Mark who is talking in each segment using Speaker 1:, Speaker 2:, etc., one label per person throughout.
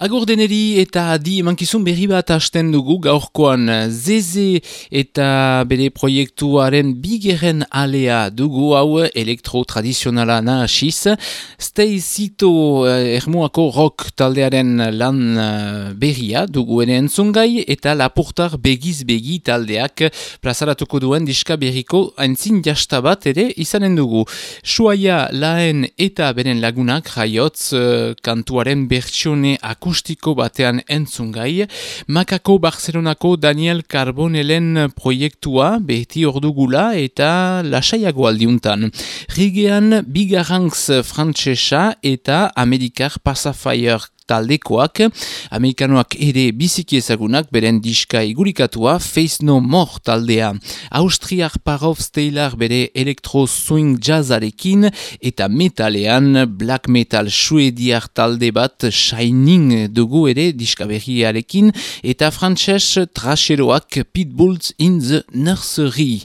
Speaker 1: Agur deneri eta di emankizun berri bat hasten dugu gaurkoan Zeze eta bere proiektuaren bigeren alea dugu hau elektro tradizionala nahasiz. Stay Zito eh, ermuako rock taldearen lan eh, berria dugu ere entzungai eta lapurtar begiz begi taldeak plazaratuko duen diska berriko aintzin jasta bat ere izanen dugu. Suaia laen eta beren lagunak jaiotz eh, kantuaren bertsione akustiko batean entzungai. Makako Barcelonako Daniel Carbonelen proiektua beti ordugula eta lasaiago aldiuntan. Rigean Bigarranks frantsesa eta Amerikar Pacifier taldekoak, Amerikanoak ere biziki ezagunak beren diska igurikatua Face No More taldea. Austriak Parov Steylar bere elektro swing jazzarekin eta metalean black metal suediar talde bat Shining dugu ere diska berriarekin eta frantses trasheroak Pitbulls in the Nursery.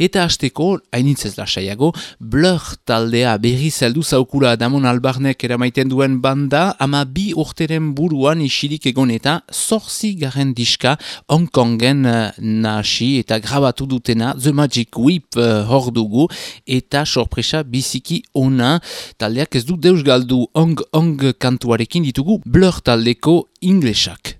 Speaker 1: Eta hasteko, hainitzez lasaiago, Blur taldea berri zeldu zaukula Damon Albarnek eramaiten duen banda, ama bi urteren buruan isirik egon eta zorzi garen diska Hong Kongen uh, nahasi eta grabatu dutena The Magic Whip uh, hor dugu eta sorpresa biziki ona taldeak ez du deus galdu Hong Hong kantuarekin ditugu Blur taldeko inglesak.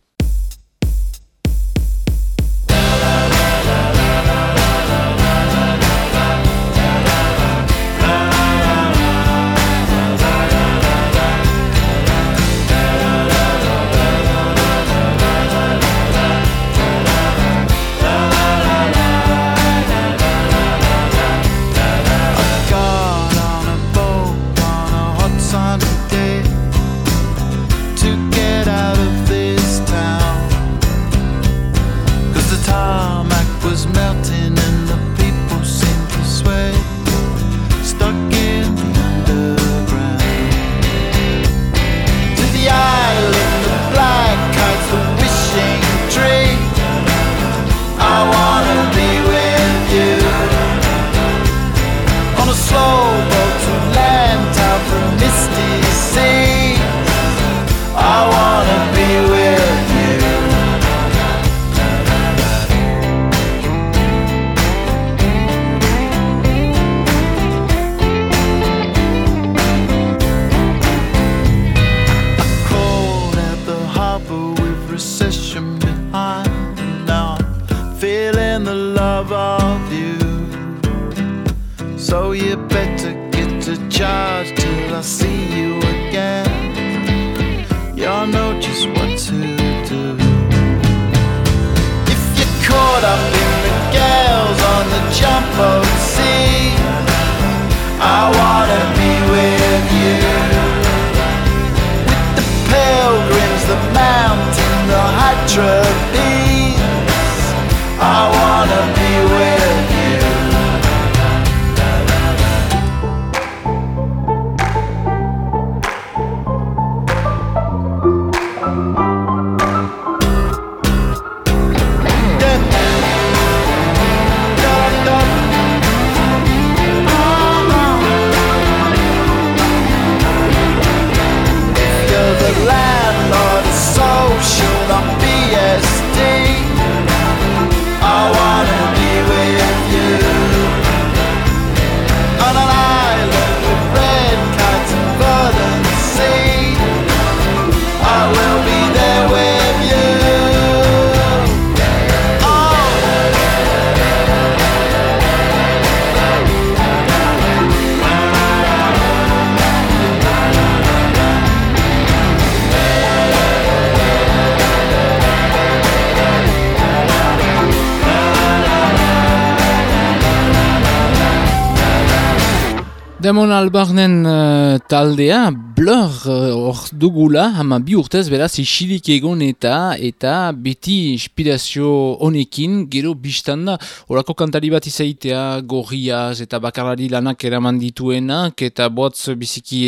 Speaker 1: Albarnen uh, taldea, blur uh, hor dugula, hama bi urtez beraz isilik egon eta eta beti inspirazio honekin, gero biztanda, horako kantari bat izaitea, gorriaz eta bakarari lanak eraman dituenak, eta botz biziki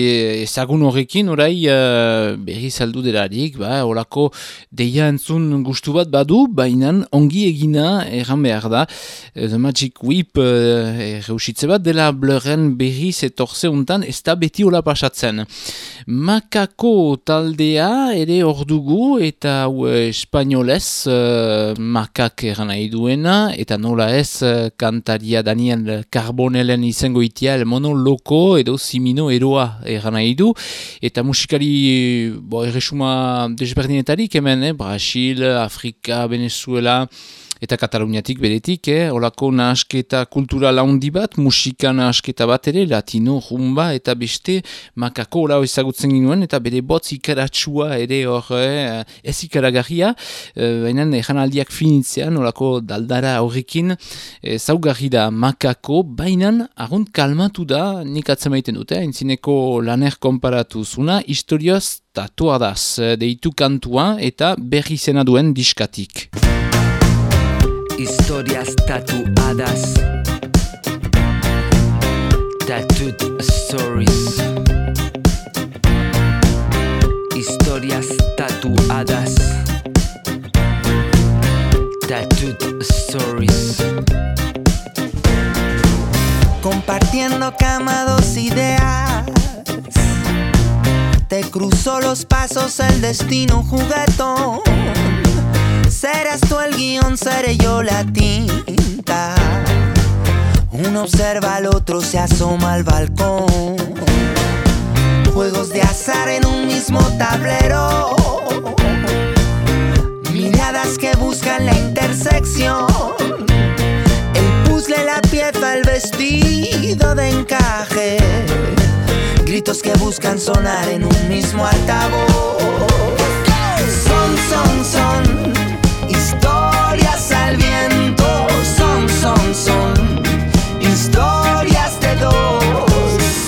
Speaker 1: ezagun horrekin, orai uh, berri delarik, ba, horako deia entzun gustu bat badu, baina ongi egina erran behar da, The Magic Whip uh, bat dela blurren berriz etorze untan ez da beti hola pasatzen. Makako taldea ere hor dugu eta hau espainolez uh, makak eran nahi duena eta nola ez uh, kantaria Daniel Carbonellen izango itia el mono loko edo simino eroa eran nahi du eta musikari bo, erresuma desberdinetarik hemen, eh? Brasil, Afrika, Venezuela eta Kataluniatik beretik, eh, olako nahasketa kultura laundi bat, musika nahasketa bat ere, latino, rumba, eta beste makako ola ezagutzen ginoen, eta bere botz ikaratsua ere hor, eh, ez ikaragarria, eh, baina ezan aldiak finitzean, olako daldara horrekin, eh, zaugarri da makako, baina argunt kalmatu da, nik atzemaiten dute, eh, entzineko laner konparatu zuna, historioz tatuadaz, eh, deitu kantua, eta berri zena duen diskatik.
Speaker 2: Historias tatuadas. Tattooed Stories. Historias tatuadas. Tattooed Stories.
Speaker 3: Compartiendo cama dos ideas. Te cruzó los pasos el destino juguetón Serás tú el guion, seré yo la tinta. Uno observa al otro, se asoma al balcón. Juegos de azar en un mismo tablero. Miradas que buscan la intersección. El puzzle, la pieza, el vestido de encaje. Gritos que buscan sonar en un mismo altavoz. Son, son, son son, historias de dos,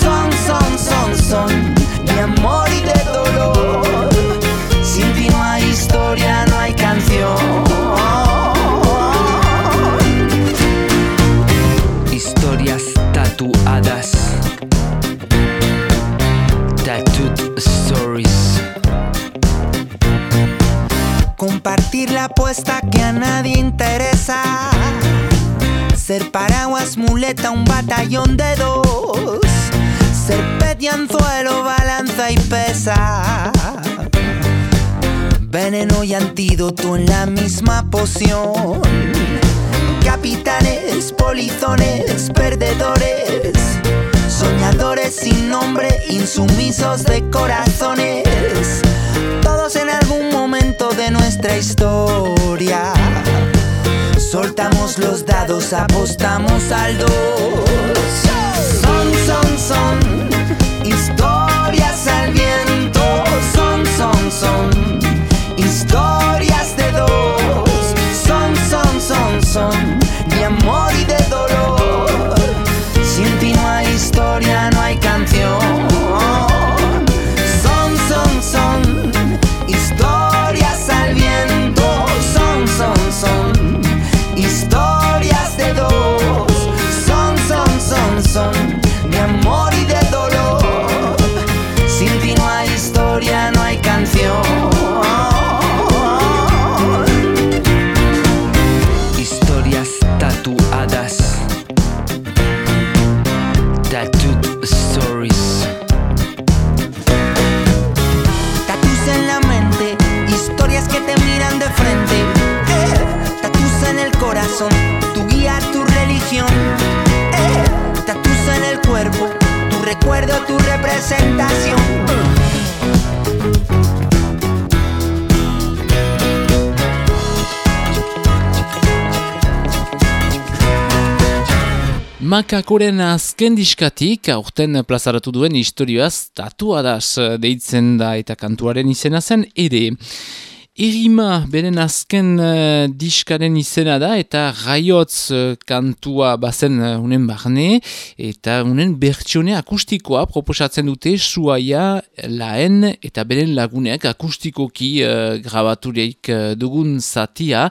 Speaker 3: son, son, son, son de amor y de dolor. Sin ti no hay historia, no hay canción.
Speaker 2: Historias tatuadas. Tattooed stories.
Speaker 3: Compartir la apuesta que a nadie interesa. Ser paraguas, muleta, un batallón de dos. Ser anzuelo, balanza y pesa. Veneno y antídoto en la misma poción. Capitanes, polizones, perdedores. Soñadores sin nombre, insumisos de corazones. Todos en algún momento de nuestra historia. Soltamos los dados, apostamos al dos. Son, son, son tu representación.
Speaker 1: Makakoren azken diskatik, aurten plazaratu duen historioaz tatuadaz deitzen da eta kantuaren izena zen ere. Irima beren azken uh, diskaren izena da eta raiotz uh, kantua bazen uh, unen barne eta unen bertsione akustikoa proposatzen dute suaia laen eta beren laguneak akustikoki uh, grabatureik uh, dugun zatia.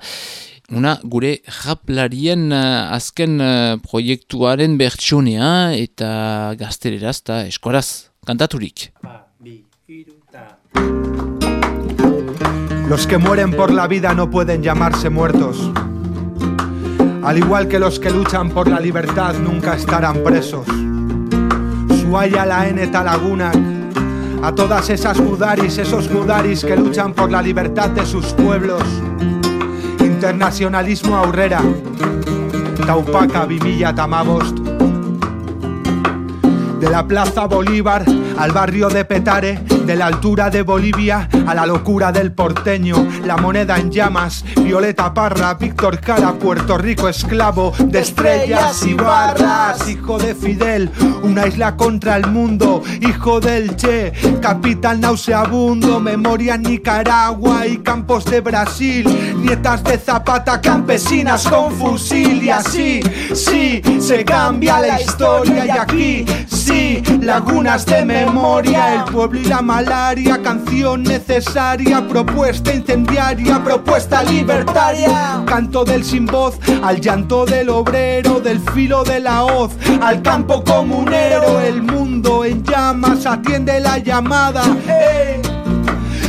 Speaker 1: Una gure raplarien uh, azken uh, proiektuaren bertsionea eta gaztereraz eta eskoraz kantaturik.
Speaker 4: Los que mueren por la vida no pueden llamarse muertos. Al igual que los que luchan por la libertad nunca estarán presos. Suaya la N Laguna, a todas esas judaris, esos judaris que luchan por la libertad de sus pueblos. Internacionalismo aurrera, Taupaca, Vimilla, Tamabost. De la Plaza Bolívar al barrio de Petare, de la altura de Bolivia a la locura del porteño, la moneda en llamas, Violeta Parra, Víctor Cara, Puerto Rico esclavo de estrellas y barras, hijo de Fidel, una isla contra el mundo, hijo del Che, capital nauseabundo, memoria en Nicaragua y campos de Brasil, nietas de Zapata, campesinas con fusil. Y así, sí, se cambia la historia. Y aquí, sí, lagunas de memoria, el pueblo y la malaria, canción necesaria, propuesta incendiaria, propuesta libertaria, canto del sin voz, al llanto del obrero, del filo de la hoz, al campo comunero, el mundo en llamas, atiende la llamada.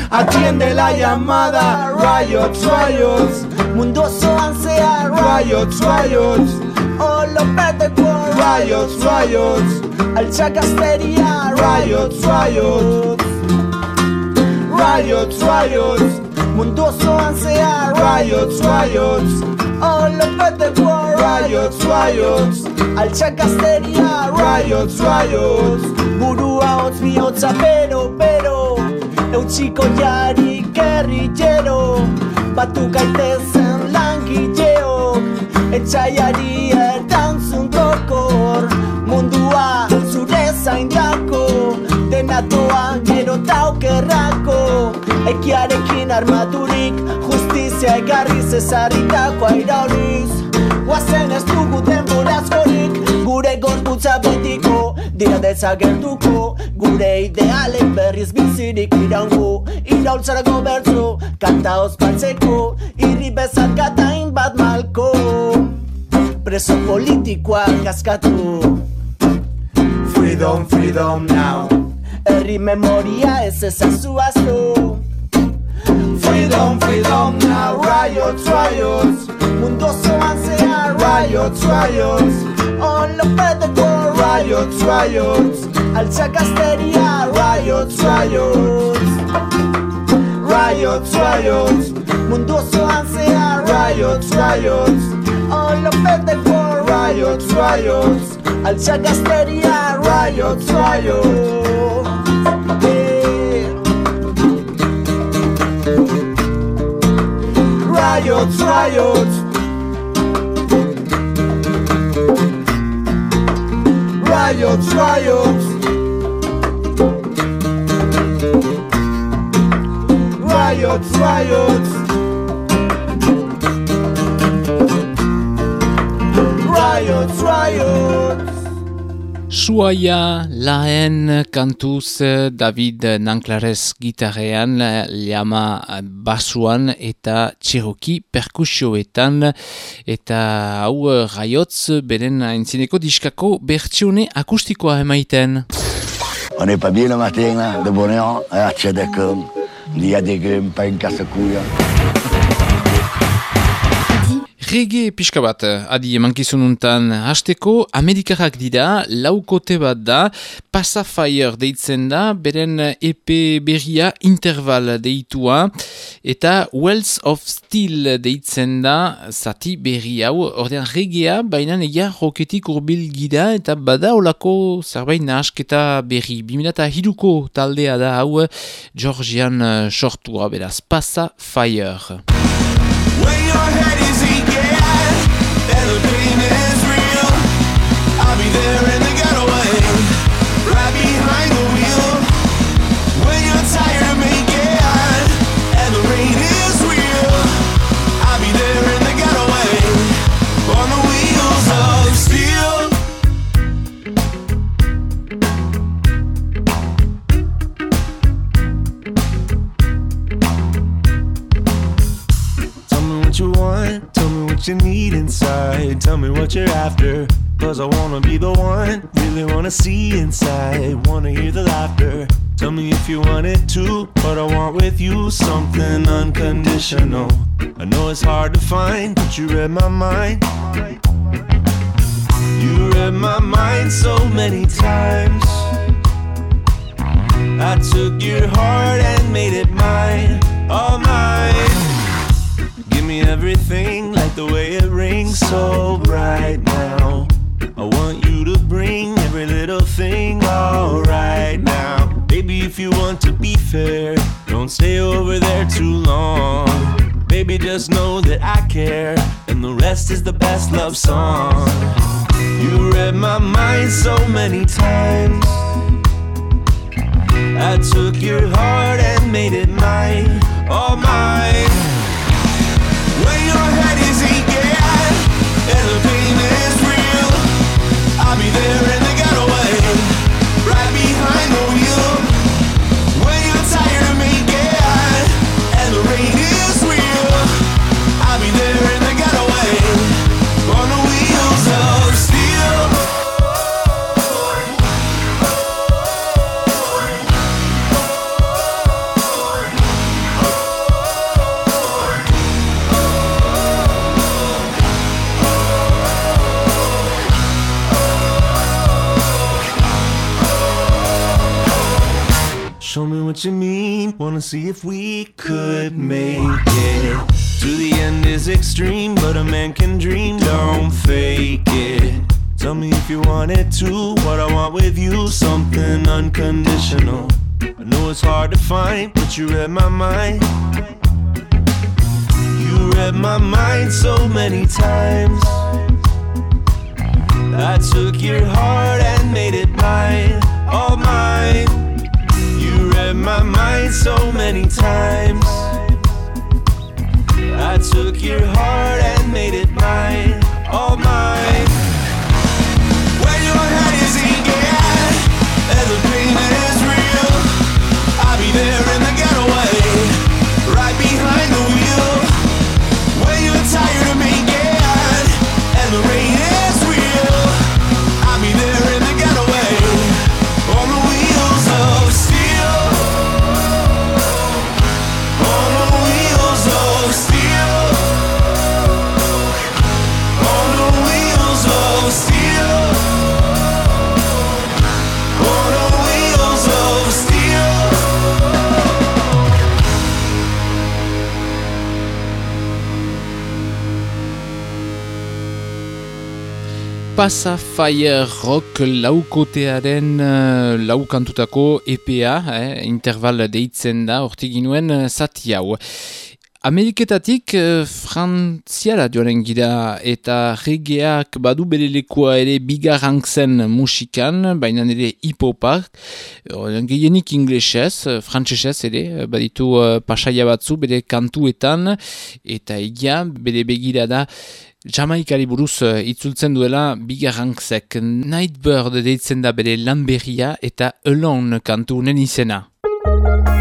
Speaker 4: Atiende la llamada, riots, riots, mundo ansea, riots, riots, all of riots, riots. Alza Casteria, riots, riots Riots, riots. Mundoso ansea, riots, riots. All over the world, riots, riots. Alza Casteria, riots, riots. Burua hotz bihotza, pero, pero Eutsiko jari guerrillero. Batu gaitezen langileok Etxaiari erdantzun dokor Mundua zure zaindako Denatoa gero taukerrako Ekiarekin armaturik Justizia egarri zezarritako airauriz. Guazen ez dugu denborazkorik Gure gorputza betiko Dira dezagertuko Gure idealen berriz bizirik iraungo. Iraultzarako bertzo Kanta ospaltzeko Irri bezat gatain bat malko. Preso politikoa kaskatu Freedom, freedom now Herri memoria ez ezazu aztu Freedom, freedom now Riots, riots. Mundo zoan zehar Riots, riots. All over the world Riots, riots. Altza gazteria Riots, riots. Riots, riots. Mundo zoan zehar Riots, riots. All over the world Riots, riots. Altza riots Riots, riots Riots,
Speaker 1: Suaia laen kantuz David Nanklarez gitarrean, llama basuan eta txeroki perkusioetan eta hau raiotz beren aintzineko diskako bertsione akustikoa emaiten.
Speaker 5: On n'est pas bien le matin, de bonheur, à Tchadakam. Il y a des grumes, pas une casse-couille.
Speaker 1: Rege pixka bat, adi emankizun untan hasteko, Amerikarrak dira, laukote bat da, Pasafire deitzen da, beren EP berria interval deitua, eta Wells of Steel deitzen da, zati berri hau, ordean regea, baina egia roketik urbil gira, eta bada olako zerbait nahasketa berri. Bimilata hiruko taldea da hau, Georgian sortua, beraz, Pasafire.
Speaker 6: When your head is
Speaker 7: what you need inside. Tell me what you're after. Cause I wanna be the one. Really wanna see inside. Wanna hear the laughter. Tell me if you want it too. But I want with you something unconditional. I know it's hard to find, but you read my mind. You read my mind so many times. I took your heart and made it mine, all mine. Everything like the way it rings so bright now. I want you to bring every little thing all right now. Baby, if you want to be fair, don't stay over there too long. Baby, just know that I care, and the rest is the best love song. You read my mind so many times. I took your heart and made it mine, all mine. What you mean. Wanna see if we could make it. To the end is extreme, but a man can dream. Don't fake it. Tell me if you want it too. What I want with you, something unconditional. I know it's hard to find, but you read my mind. You read my mind so many times. I took your heart and made it mine, all mine. So many times. I took your heart
Speaker 1: Pasa Fire Rock laukotearen uh, laukantutako EPA, eh, interval deitzen da, hortik ginuen uh, zati hau. Ameriketatik uh, frantziara joaren gira eta regeak badu bere lekua ere bigarrank zen musikan, baina ere hipopak, gehienik inglesez, frantsesez ere, baditu pasaia batzu bere kantuetan, eta egia bere begira da Jamaikari buruz uh, itzultzen duela bigarrantzek Nightbird deitzen da bere lanberria eta Alone kantu unen izena.
Speaker 6: I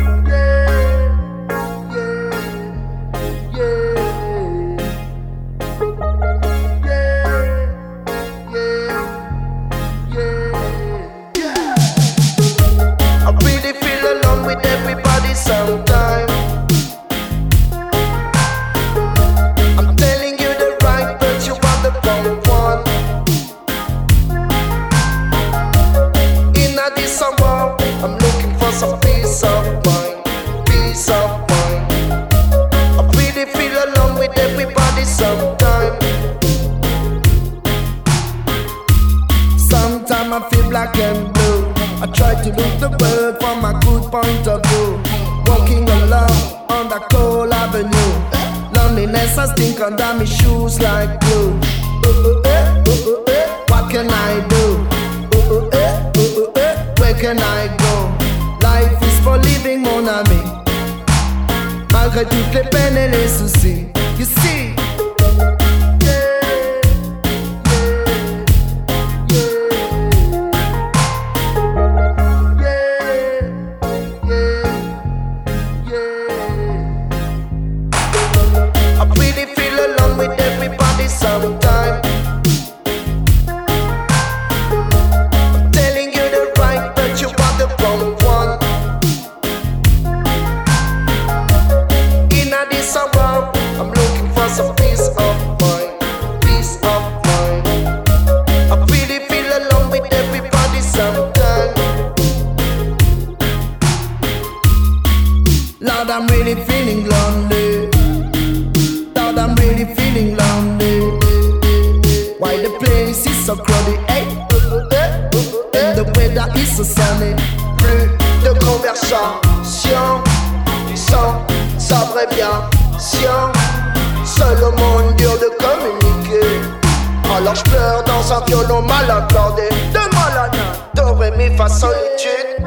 Speaker 8: violon mal accordé. De malade, do, ré, mi, fa, solitude.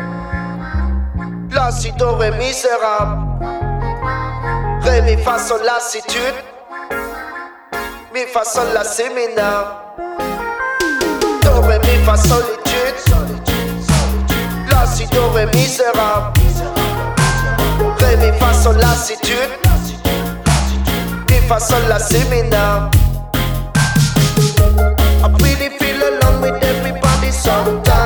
Speaker 8: La, si, do, ré, misérable. Ré, mi, fa, sol, lassitude. Mi, fa, sol, la, si, minable. Do, ré, mi, fa, solitude. La, si, do, ré, misérable. Ré, mi, fa, sol, lassitude. Mi, fa, sol, la, si,
Speaker 6: so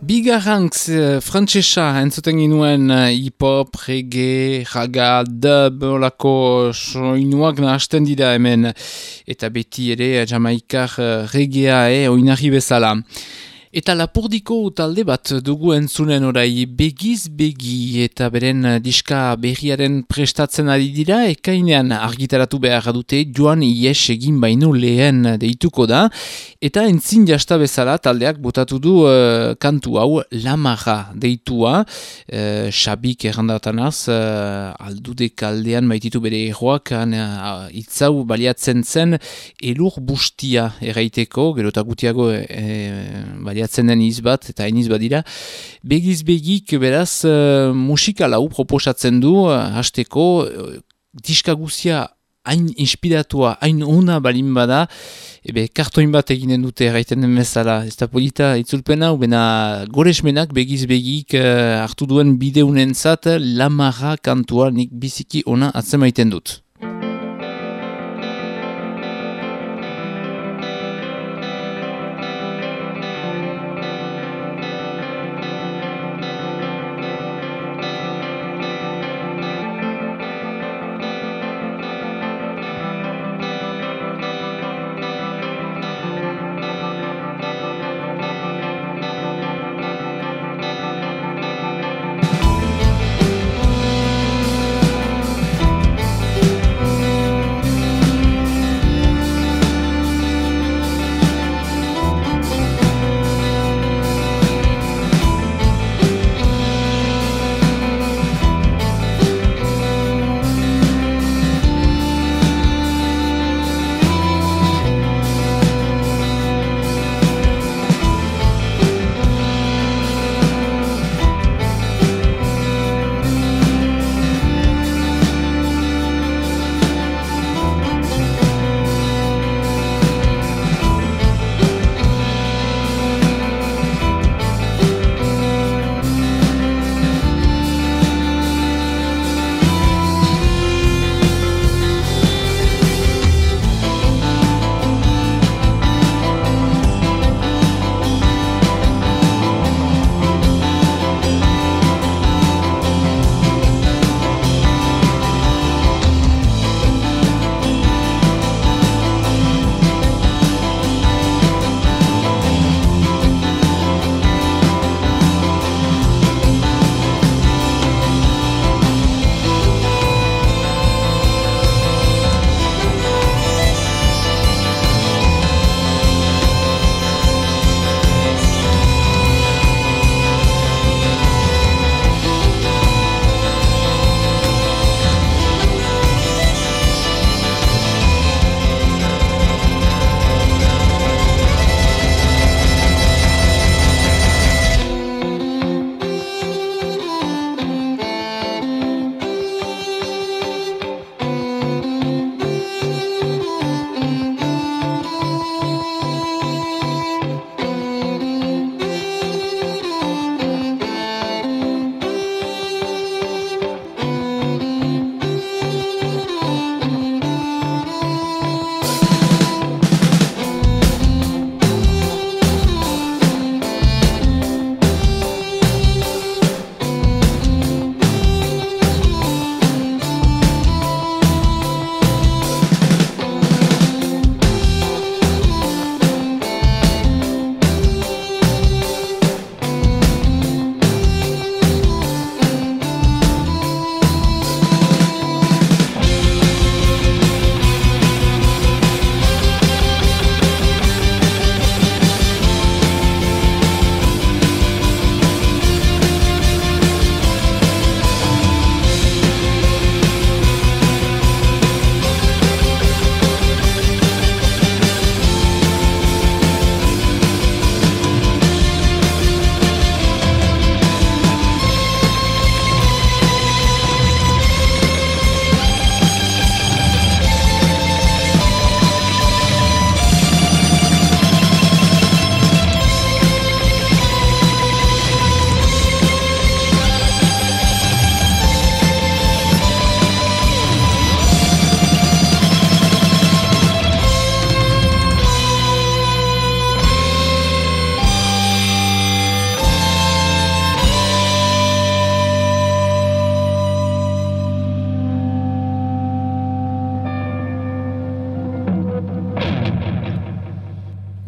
Speaker 1: Bigarrantz uh, frantsesa entzuten ginuen uh, hip-hop, reggae, raga, dub, olako soinuak nahasten dira hemen. Eta beti ere uh, jamaikar uh, reggaea e, oinarri bezala. Eta lapurdiko talde bat dugu entzunen orai begiz begi eta beren diska berriaren prestatzen ari dira ekainean argitaratu behar dute joan ies egin baino lehen deituko da. Eta entzin jasta bezala taldeak botatu du eh, kantu hau lamarra deitua. Uh, xabik errandatanaz uh, aldude kaldean baititu bere erroak uh, itzau baliatzen zen elur bustia erraiteko gerota gutiago e, baliatzen den izbat eta hain izbat dira. Begiz begik beraz uh, musikal hau proposatzen du uh, hasteko uh, diska hain inspiratua, hain ona balin bada, ebe kartoin bat eginen dute erraiten den bezala, ez da polita itzulpena, bena goresmenak begiz begik uh, hartu duen bideunen zat, lamarra kantua nik biziki ona atzemaiten dut.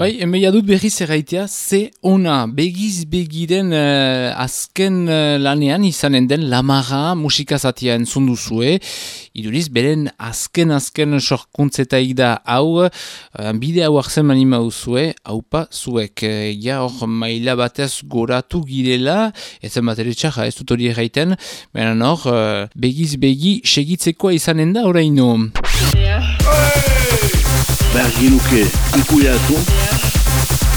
Speaker 1: Bai, emeia dut berriz erraitea, ze ona, begiz begiren uh, azken uh, lanean izanen den lamara musikazatia entzun duzue, iduriz beren azken-azken sorkuntzetai da hau, uh, bide hau arzen manima duzue, haupa zuek, uh, ja hor maila batez goratu girela, ez zen bat ere txarra, ez dut hori erraiten, beren hor, uh, begiz begi segitzekoa izanen da oraino.
Speaker 9: Behar ginuke ikuiatu.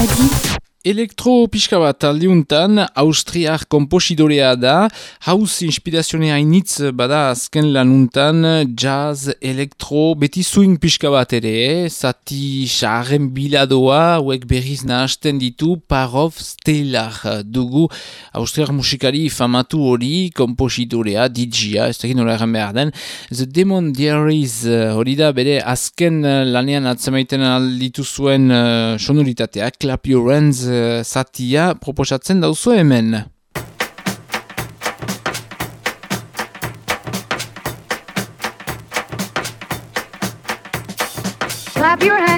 Speaker 9: Addy.
Speaker 1: Elektro pixka bat aldiuntan, Austriar komposidorea da, haus inspirazionea initz bada azken lanuntan, jazz, elektro, beti swing pixka bat ere, eh? zati xarren biladoa, huek berriz nahasten ditu, Parov Stellar. Dugu Austriar musikari famatu hori, komposidorea, DJ-a, ez da nola erran behar den, The Demon Diaries hori da bere azken lanean atzemaiten alditu zuen uh, sonoritatea, Clap Your Hands uh, zatia proposatzen dauzu hemen.
Speaker 10: Clap your hands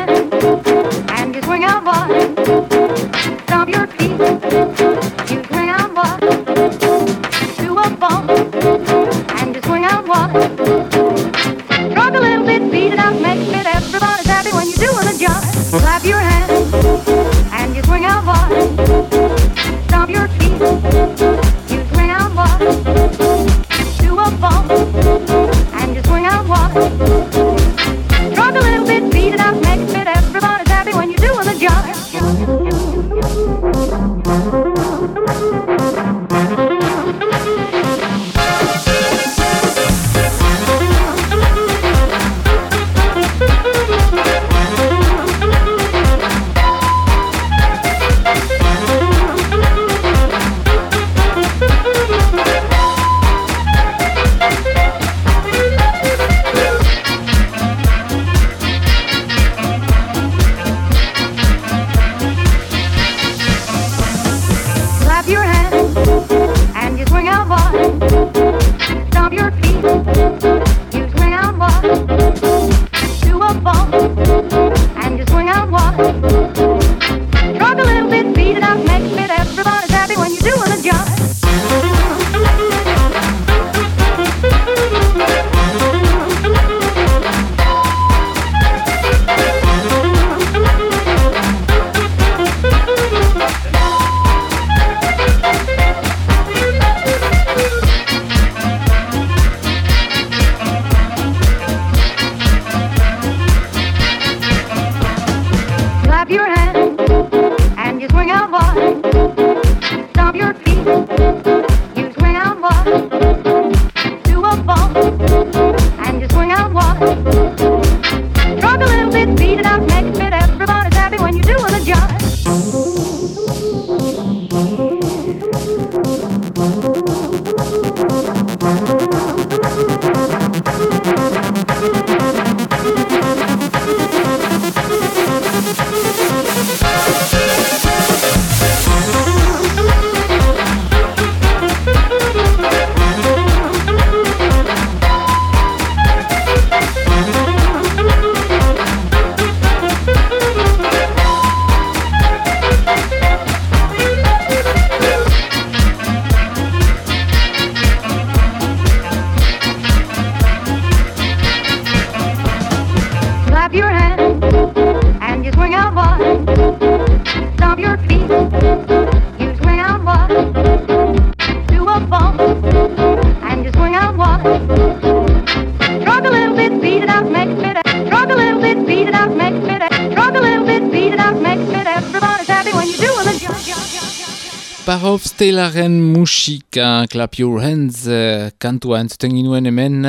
Speaker 1: Stellaren musika, Clap Your Hands, uh, kantua entzuten ginuen hemen,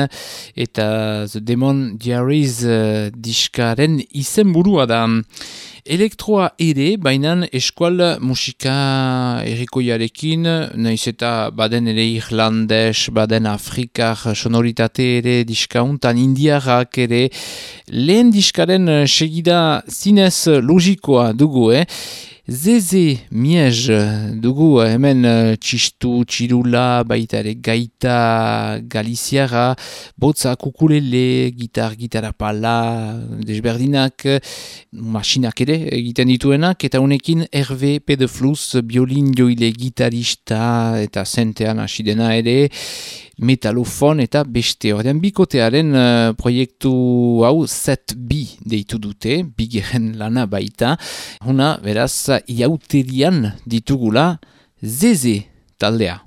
Speaker 1: eta The Demon Diaries uh, diskaren izen burua da. Elektroa ere, bainan eskual musika errikoiarekin, nahiz eta baden ere irlandes, baden afrikar sonoritate ere diskauntan indiarrak ere, lehen diskaren segida zinez logikoa dugu, eh? Zeze miez dugu hemen eh, txistu, txirula, baita ere gaita galiziara, botza kukulele, gitar, gitarra pala, desberdinak, masinak ere egiten dituenak, eta honekin Hervé Pedefluz, biolin joile gitarista eta zentean hasi dena ere, metalofon eta beste ordean bikotearen uh, proiektu hau set bi deitu dute, bigeren lana baita, huna beraz iauterian ditugula zeze taldea.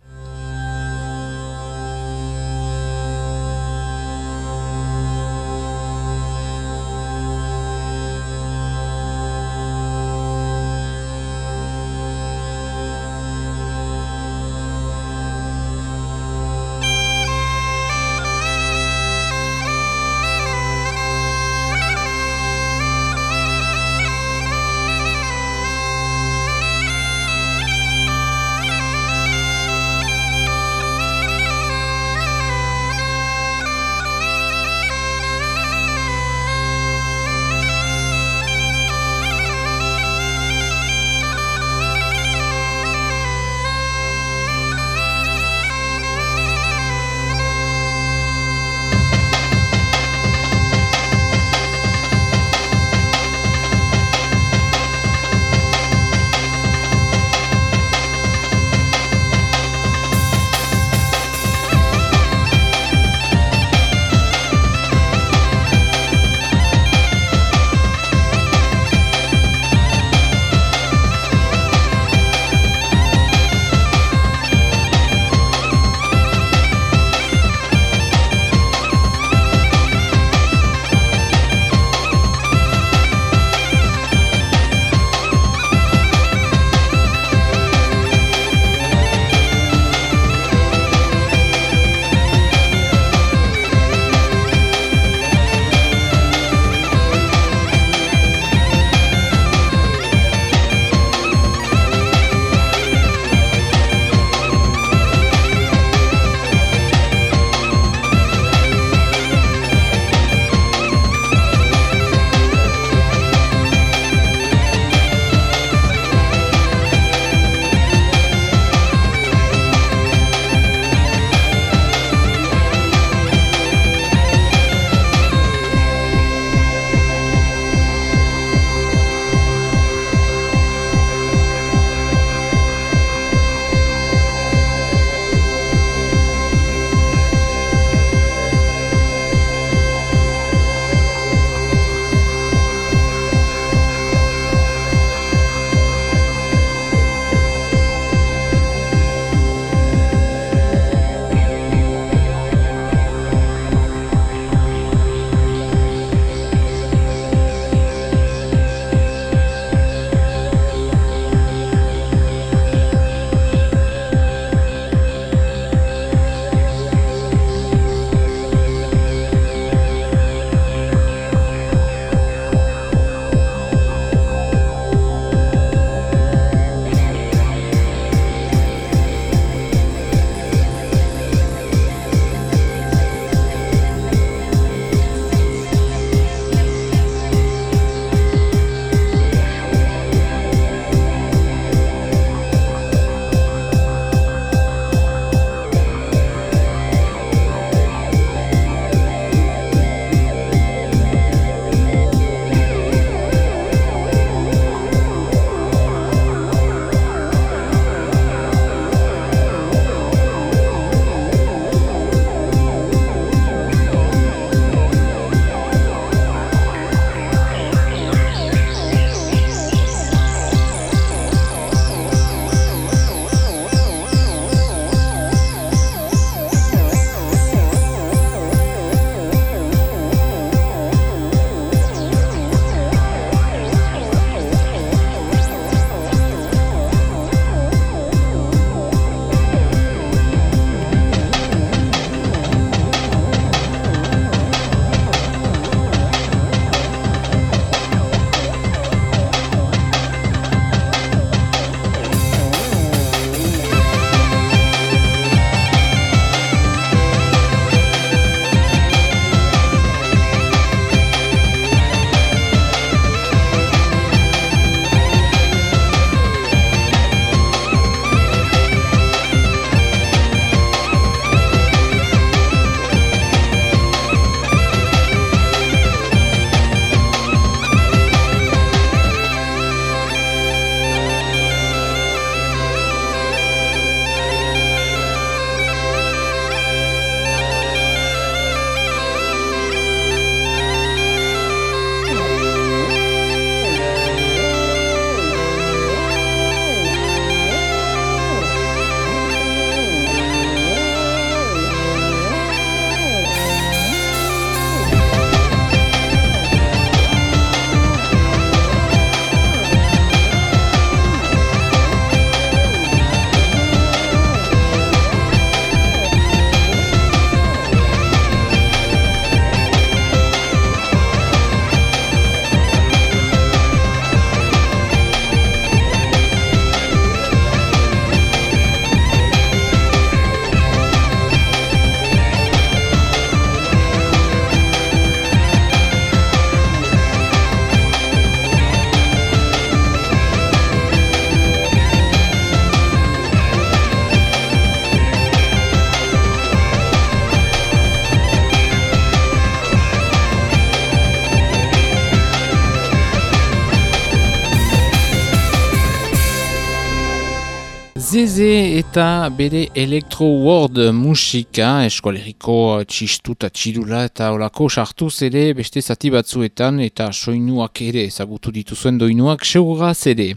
Speaker 1: Zeze eta bere Electro World musika, eskoleriko txistu eta txidula eta olako sartuz ere beste zati batzuetan eta soinuak ere ezagutu dituzuen doinuak seuraz ere.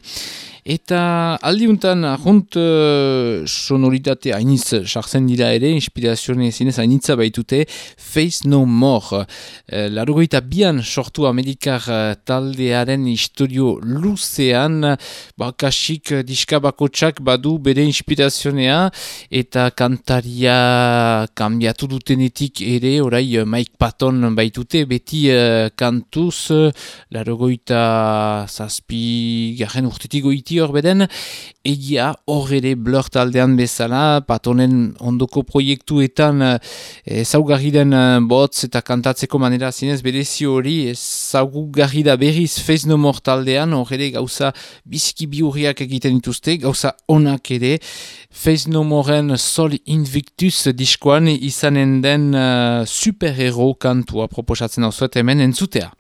Speaker 1: Eta aldiuntan ahunt uh, sonoritate hainiz sartzen dira ere, inspirazione zinez hainitza baitute, Face No More. Uh, Larogoita bian sortu Amerikar uh, taldearen historio luzean, bakasik uh, diskabakotsak badu bere inspirazionea, eta kantaria kambiatu dutenetik ere, orai uh, Mike Patton baitute, beti uh, kantuz, uh, larogoita zazpi garen urtetik goiti hor beden, egia hor ere blur taldean bezala, patonen ondoko proiektuetan ezaugarri den eh, botz eta kantatzeko manera zinez berezi hori ezaugarri da berriz Face No More taldean, hor ere gauza biziki biurriak egiten dituzte, gauza onak ere, Face No Moreen Sol Invictus diskoan izanen den uh, superhero kantua proposatzen hau hemen entzutea.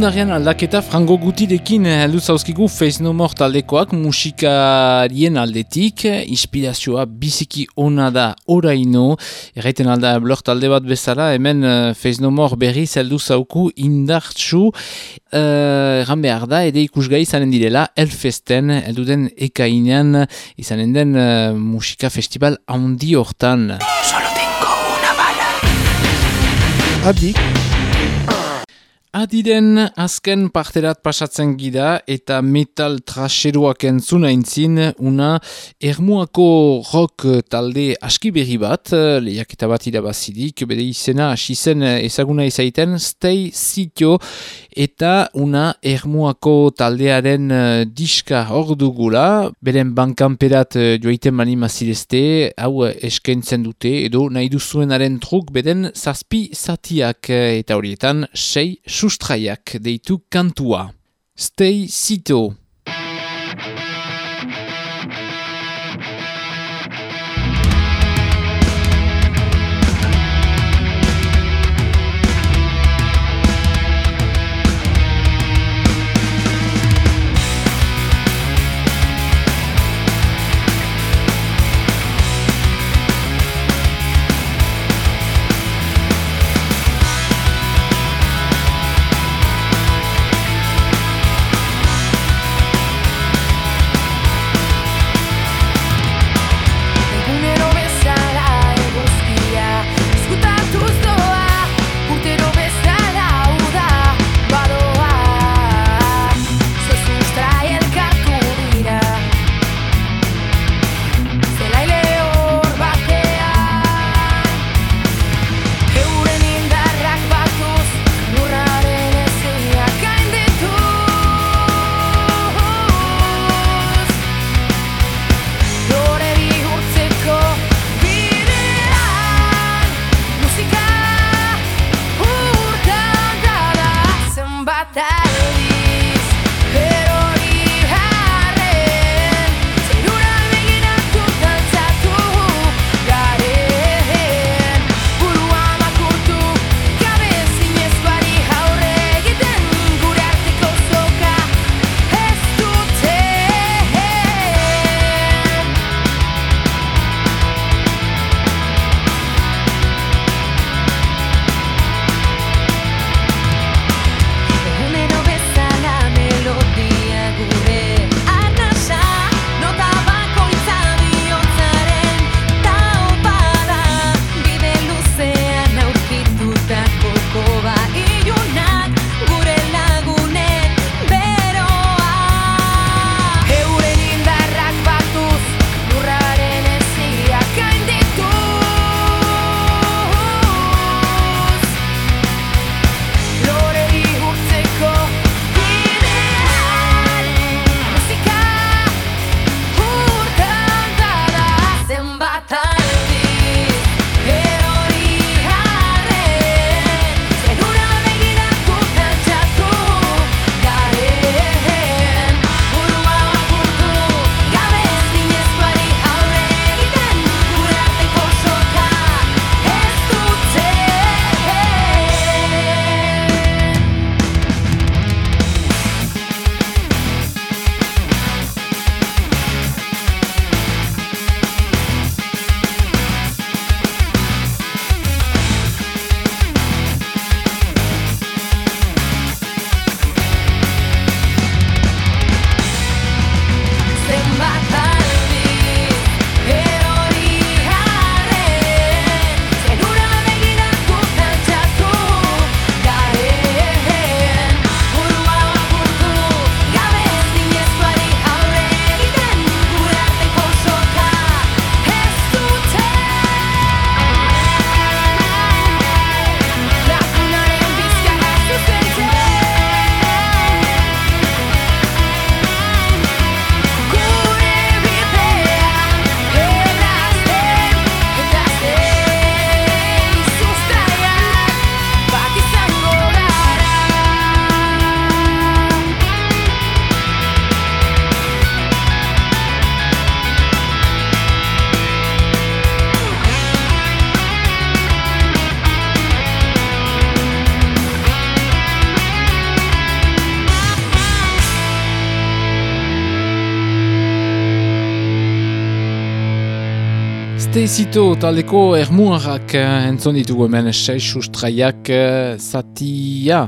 Speaker 1: Undarrian aldaketa frango gutirekin heldu zauzkigu Face No More taldekoak musikarien aldetik, inspirazioa biziki ona da oraino, erraiten alda blog talde bat bezala, hemen uh, Face No More berri heldu zauku indartsu, uh, erran behar da, ere ikusgai izanen direla, Elfesten, heldu den ekainean, izanen den uh, musika festival handi hortan. Solo tengo una bala. Adik. Adiren azken parterat pasatzen gira eta metal traseroak entzuna intzin una ermuako rock talde aski berri bat, lehiak bat irabazidik, bere izena hasi zen ezaguna izaiten, Stay Sitio eta una ermuako taldearen uh, diska hor dugula, beren bankanperat uh, joaiten mani mazirezte, hau eskaintzen dute, edo nahi duzuenaren truk beden zazpi zatiak eta horietan sei sustraiak deitu kantua. Stay Sito. matar. Stezito taldeko ermuarrak eh, entzon ditugu hemen sei sustraiak eh, zatia.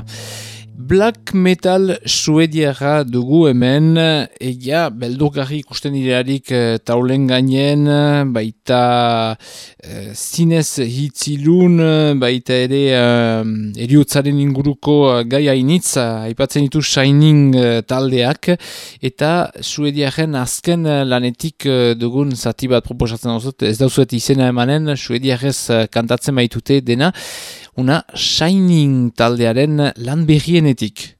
Speaker 1: Black metal suediara dugu hemen, egia beldurgarri ikusten direarik e, taulen gainen, baita e, zinez hitzilun, baita ere e, eriutzaren inguruko gai hainitz, aipatzen ditu Shining taldeak, eta suediaren azken lanetik dugun zati bat proposatzen dut, ez dauzuet izena emanen, suediarez kantatzen baitute dena, una Shining taldearen lan berrienetik.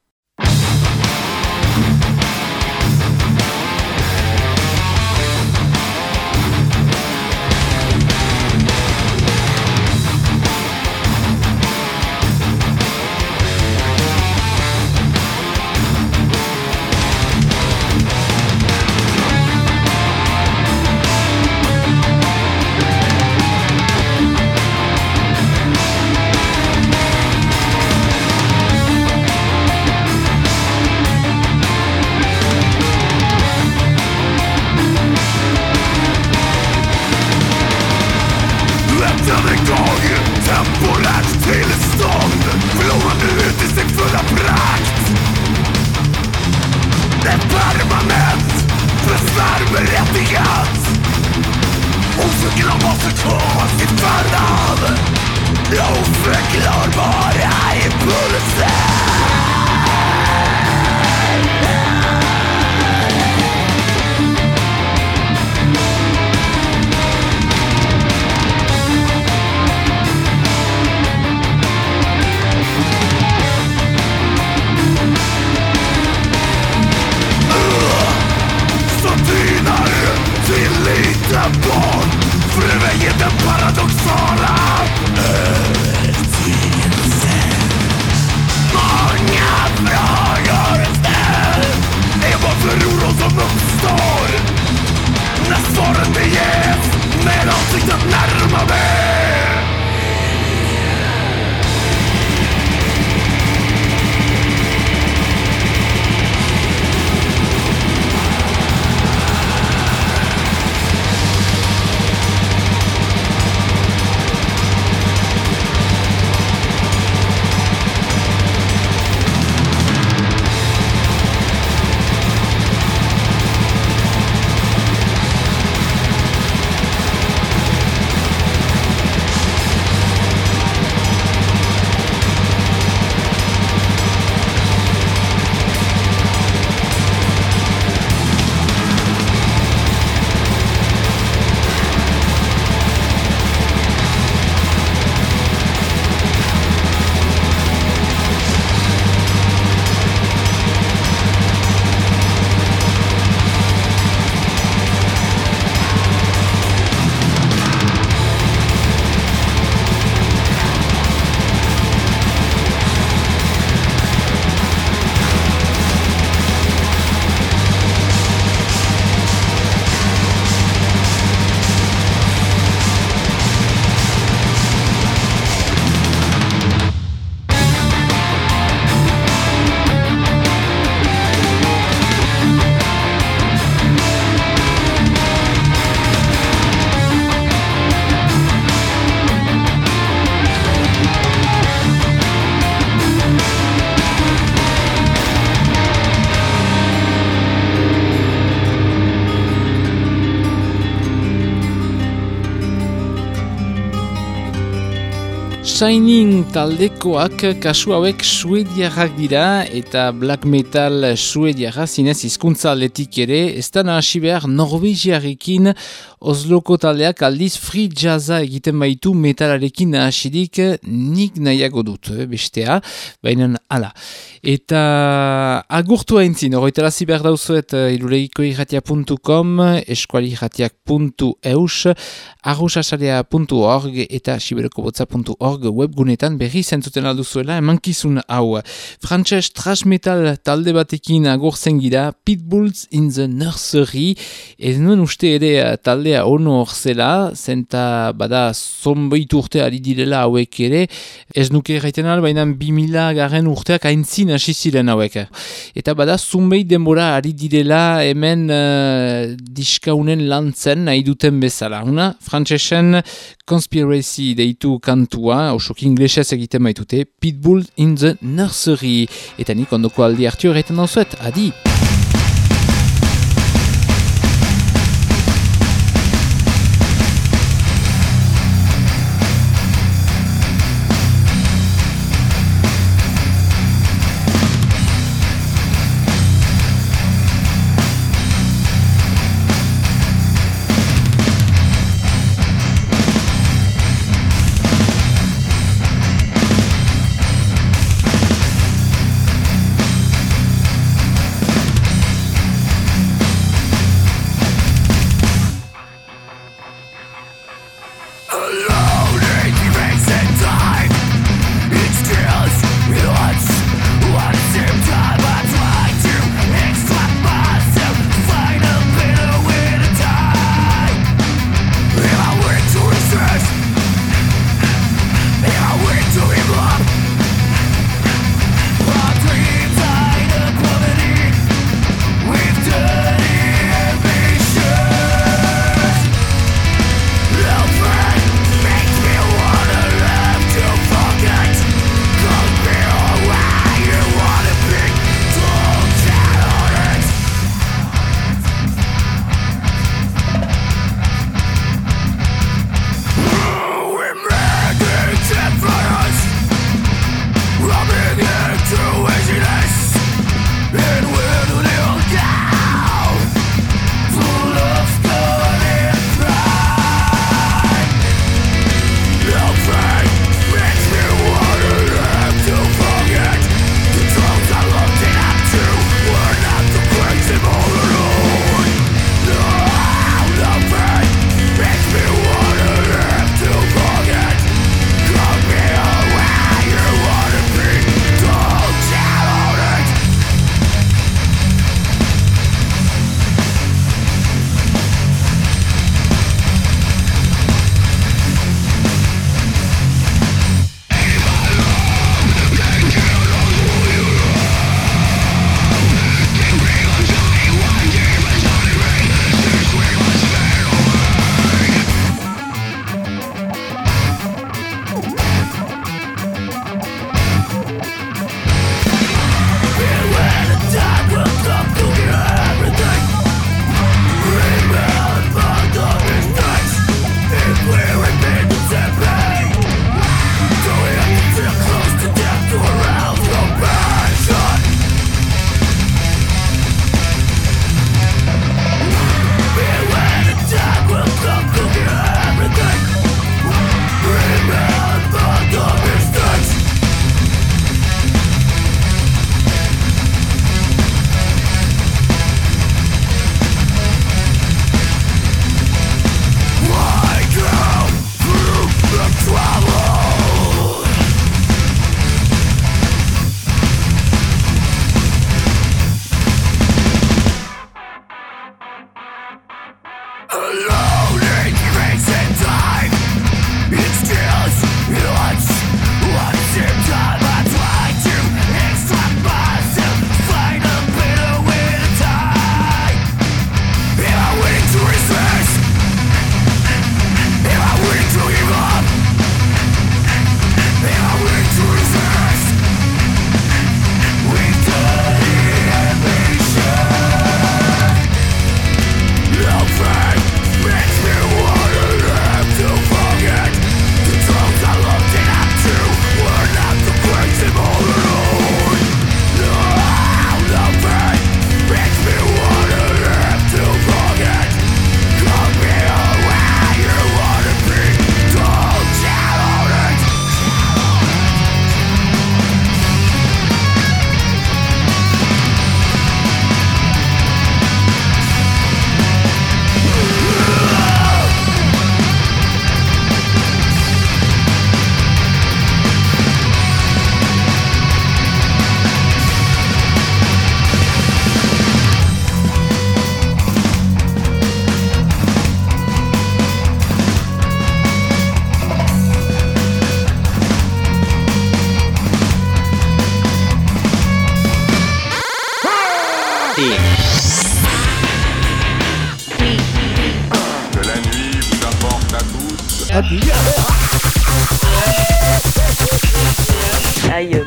Speaker 1: Shining taldekoak kasu hauek suediarrak dira eta black metal suediarra zinez hizkuntza atletik ere ez da nahasi behar norvegiarekin Osloko taldeak aldiz free jazza egiten baitu metalarekin nahasirik nik nahiago dut, eh, bestea, baina ala. Eta agurtu haintzin, horretara ziber dauzuet eh, irulegiko irratia.com, arrosasarea.org eta siberokobotza.org blog webgunetan berri zentzuten alduzuela emankizun hau. Frantses trash metal talde batekin agurzen gira Pitbulls in the Nursery ez nuen uste ere eh, taldea ono horzela zenta bada zonbait urte ari direla hauek ere ez nuke erraiten al, baina 2000 garen urteak aintzin hasi ziren hauek. Eta bada zunbeit denbora ari direla hemen uh, diskaunen lantzen nahi duten bezala. Una, frantsesen Conspiracy deitu kantua, osok inglesez egiten baitute, Pitbull in the Nursery. Eta nik ondoko aldi hartu erraiten dauzuet, adi!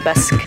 Speaker 11: Basque,